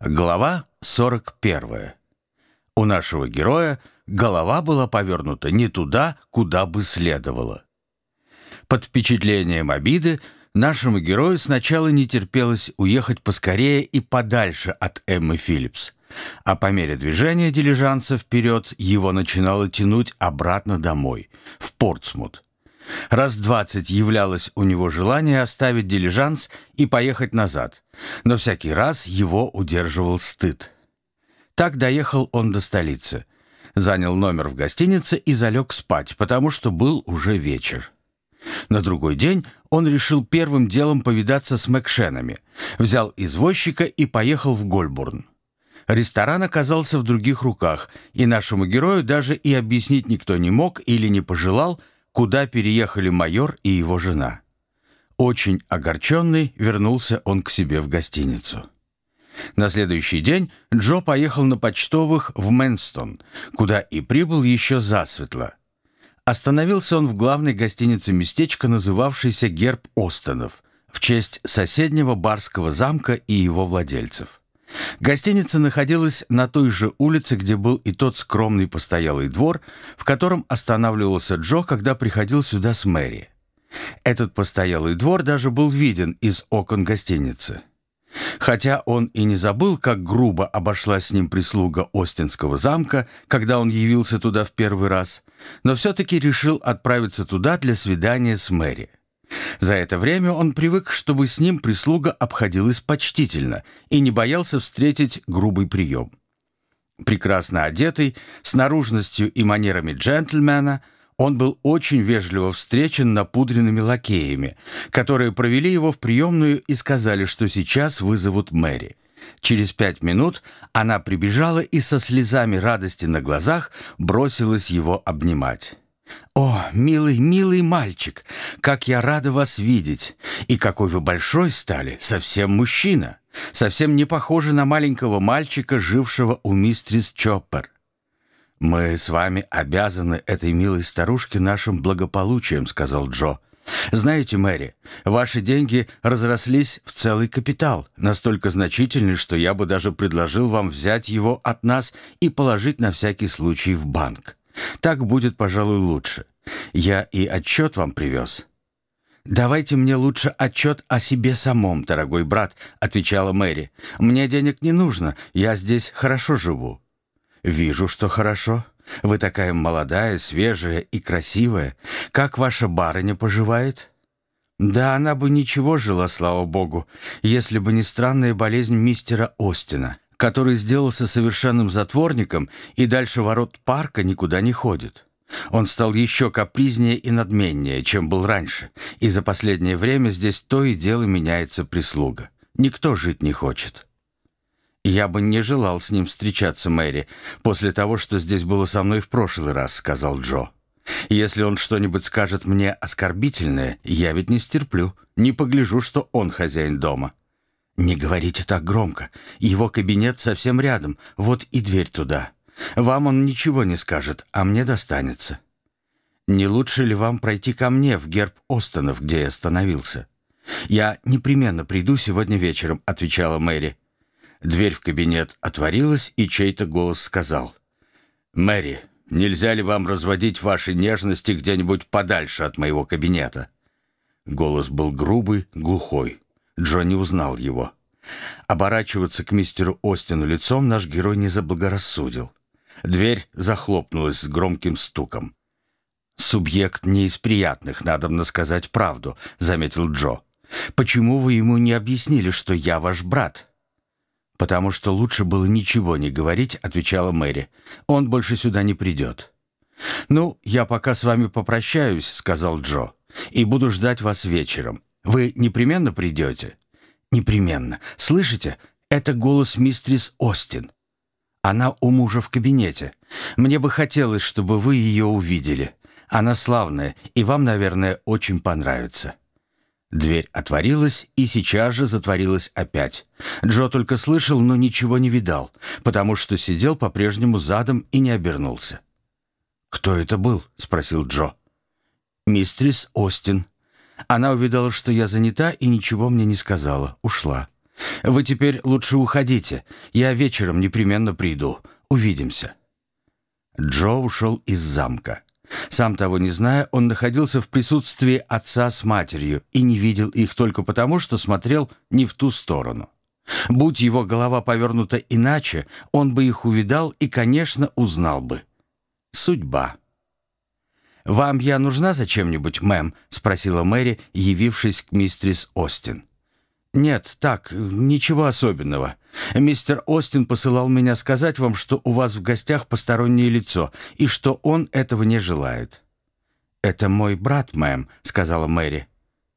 Глава 41. У нашего героя голова была повернута не туда, куда бы следовало. Под впечатлением обиды нашему герою сначала не терпелось уехать поскорее и подальше от Эммы Филлипс, а по мере движения дилижанса вперед его начинало тянуть обратно домой, в Портсмут. Раз двадцать являлось у него желание оставить дилижанс и поехать назад, но всякий раз его удерживал стыд. Так доехал он до столицы, занял номер в гостинице и залег спать, потому что был уже вечер. На другой день он решил первым делом повидаться с Мэкшенами, взял извозчика и поехал в Гольбурн. Ресторан оказался в других руках, и нашему герою даже и объяснить никто не мог или не пожелал, куда переехали майор и его жена. Очень огорченный вернулся он к себе в гостиницу. На следующий день Джо поехал на почтовых в Мэнстон, куда и прибыл еще засветло. Остановился он в главной гостинице местечка, называвшейся «Герб Остонов», в честь соседнего барского замка и его владельцев. Гостиница находилась на той же улице, где был и тот скромный постоялый двор, в котором останавливался Джо, когда приходил сюда с Мэри. Этот постоялый двор даже был виден из окон гостиницы. Хотя он и не забыл, как грубо обошлась с ним прислуга Остинского замка, когда он явился туда в первый раз, но все-таки решил отправиться туда для свидания с Мэри. За это время он привык, чтобы с ним прислуга обходилась почтительно и не боялся встретить грубый прием. Прекрасно одетый, с наружностью и манерами джентльмена, он был очень вежливо встречен напудренными лакеями, которые провели его в приемную и сказали, что сейчас вызовут Мэри. Через пять минут она прибежала и со слезами радости на глазах бросилась его обнимать. «О, милый, милый мальчик, как я рада вас видеть! И какой вы большой стали, совсем мужчина! Совсем не похожи на маленького мальчика, жившего у мистрис Чоппер. «Мы с вами обязаны этой милой старушке нашим благополучием», — сказал Джо. «Знаете, Мэри, ваши деньги разрослись в целый капитал, настолько значительный, что я бы даже предложил вам взять его от нас и положить на всякий случай в банк. Так будет, пожалуй, лучше. Я и отчет вам привез». «Давайте мне лучше отчет о себе самом, дорогой брат», — отвечала Мэри. «Мне денег не нужно, я здесь хорошо живу». «Вижу, что хорошо. Вы такая молодая, свежая и красивая. Как ваша барыня поживает?» «Да она бы ничего жила, слава богу, если бы не странная болезнь мистера Остина который сделался совершенным затворником и дальше ворот парка никуда не ходит. Он стал еще капризнее и надменнее, чем был раньше, и за последнее время здесь то и дело меняется прислуга. Никто жить не хочет. «Я бы не желал с ним встречаться, Мэри, после того, что здесь было со мной в прошлый раз», — сказал Джо. «Если он что-нибудь скажет мне оскорбительное, я ведь не стерплю, не погляжу, что он хозяин дома». «Не говорите так громко. Его кабинет совсем рядом, вот и дверь туда. Вам он ничего не скажет, а мне достанется». «Не лучше ли вам пройти ко мне в герб Остонов, где я остановился?» «Я непременно приду сегодня вечером», — отвечала Мэри. Дверь в кабинет отворилась, и чей-то голос сказал. «Мэри, нельзя ли вам разводить ваши нежности где-нибудь подальше от моего кабинета?» Голос был грубый, глухой. Джонни узнал его. Оборачиваться к мистеру Остину лицом наш герой не заблагорассудил. Дверь захлопнулась с громким стуком. «Субъект не из приятных, надо сказать правду», — заметил Джо. «Почему вы ему не объяснили, что я ваш брат?» «Потому что лучше было ничего не говорить», — отвечала Мэри. «Он больше сюда не придет». «Ну, я пока с вами попрощаюсь», — сказал Джо, «и буду ждать вас вечером. Вы непременно придете?» «Непременно. Слышите? Это голос мистрис Остин. Она у мужа в кабинете. Мне бы хотелось, чтобы вы ее увидели. Она славная, и вам, наверное, очень понравится». Дверь отворилась и сейчас же затворилась опять. Джо только слышал, но ничего не видал, потому что сидел по-прежнему задом и не обернулся. «Кто это был?» — спросил Джо. «Мистрис Остин», она увидала, что я занята, и ничего мне не сказала. Ушла. Вы теперь лучше уходите. Я вечером непременно приду. Увидимся». Джо ушел из замка. Сам того не зная, он находился в присутствии отца с матерью и не видел их только потому, что смотрел не в ту сторону. Будь его голова повернута иначе, он бы их увидал и, конечно, узнал бы. Судьба. «Вам я нужна зачем-нибудь, мэм?» — спросила Мэри, явившись к мистерис Остин. «Нет, так, ничего особенного. Мистер Остин посылал меня сказать вам, что у вас в гостях постороннее лицо, и что он этого не желает». «Это мой брат, мэм», — сказала Мэри.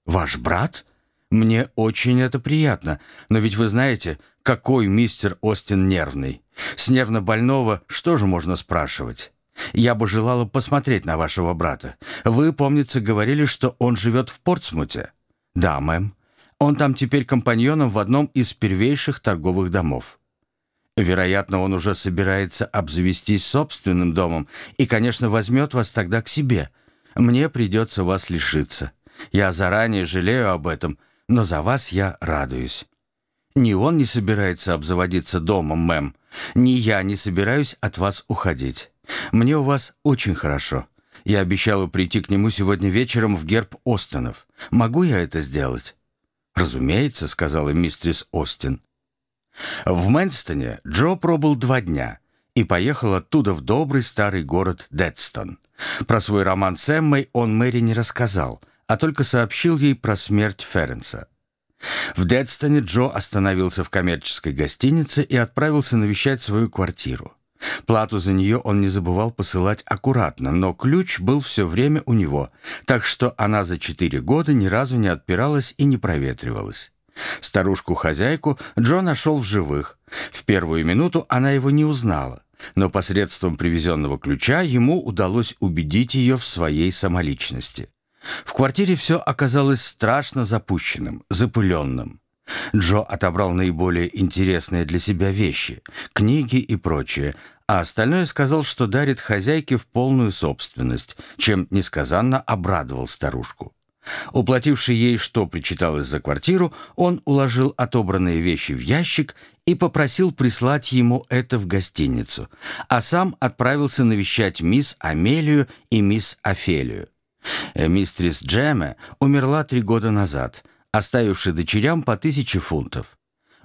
«Ваш брат? Мне очень это приятно, но ведь вы знаете, какой мистер Остин нервный. С нервно больного что же можно спрашивать?» Я бы желала посмотреть на вашего брата. Вы, помнится, говорили, что он живет в Портсмуте?» «Да, мэм. Он там теперь компаньоном в одном из первейших торговых домов. Вероятно, он уже собирается обзавестись собственным домом и, конечно, возьмет вас тогда к себе. Мне придется вас лишиться. Я заранее жалею об этом, но за вас я радуюсь. Ни он не собирается обзаводиться домом, мэм, ни я не собираюсь от вас уходить. Мне у вас очень хорошо. Я обещала прийти к нему сегодня вечером в герб Остонов. Могу я это сделать?» «Разумеется», — сказала мистерис Остин. В Мэнстоне Джо пробыл два дня и поехал оттуда в добрый старый город Дедстон. Про свой роман с Эммой он Мэри не рассказал, а только сообщил ей про смерть Ференса. В Дедстоне Джо остановился в коммерческой гостинице и отправился навещать свою квартиру. Плату за нее он не забывал посылать аккуратно, но ключ был все время у него, так что она за четыре года ни разу не отпиралась и не проветривалась. Старушку-хозяйку Джо нашел в живых. В первую минуту она его не узнала, но посредством привезенного ключа ему удалось убедить ее в своей самоличности. В квартире все оказалось страшно запущенным, запыленным. Джо отобрал наиболее интересные для себя вещи, книги и прочее, а остальное сказал, что дарит хозяйке в полную собственность, чем несказанно обрадовал старушку. Уплативший ей, что причиталось за квартиру, он уложил отобранные вещи в ящик и попросил прислать ему это в гостиницу, а сам отправился навещать мисс Амелию и мисс Офелию. Э, мистрис Джеме умерла три года назад, оставивший дочерям по тысяче фунтов.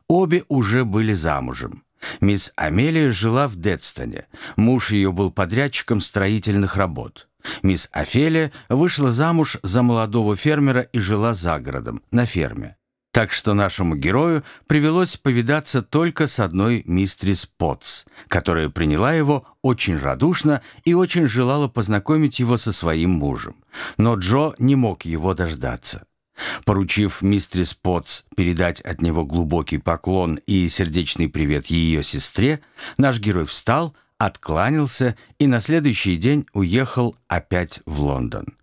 Обе уже были замужем. Мисс Амелия жила в Дедстоне. Муж ее был подрядчиком строительных работ. Мисс Офелия вышла замуж за молодого фермера и жила за городом, на ферме. Так что нашему герою привелось повидаться только с одной мистрис Потс, которая приняла его очень радушно и очень желала познакомить его со своим мужем. Но Джо не мог его дождаться. Поручив мистерис Потс передать от него глубокий поклон и сердечный привет ее сестре, наш герой встал, откланялся и на следующий день уехал опять в Лондон.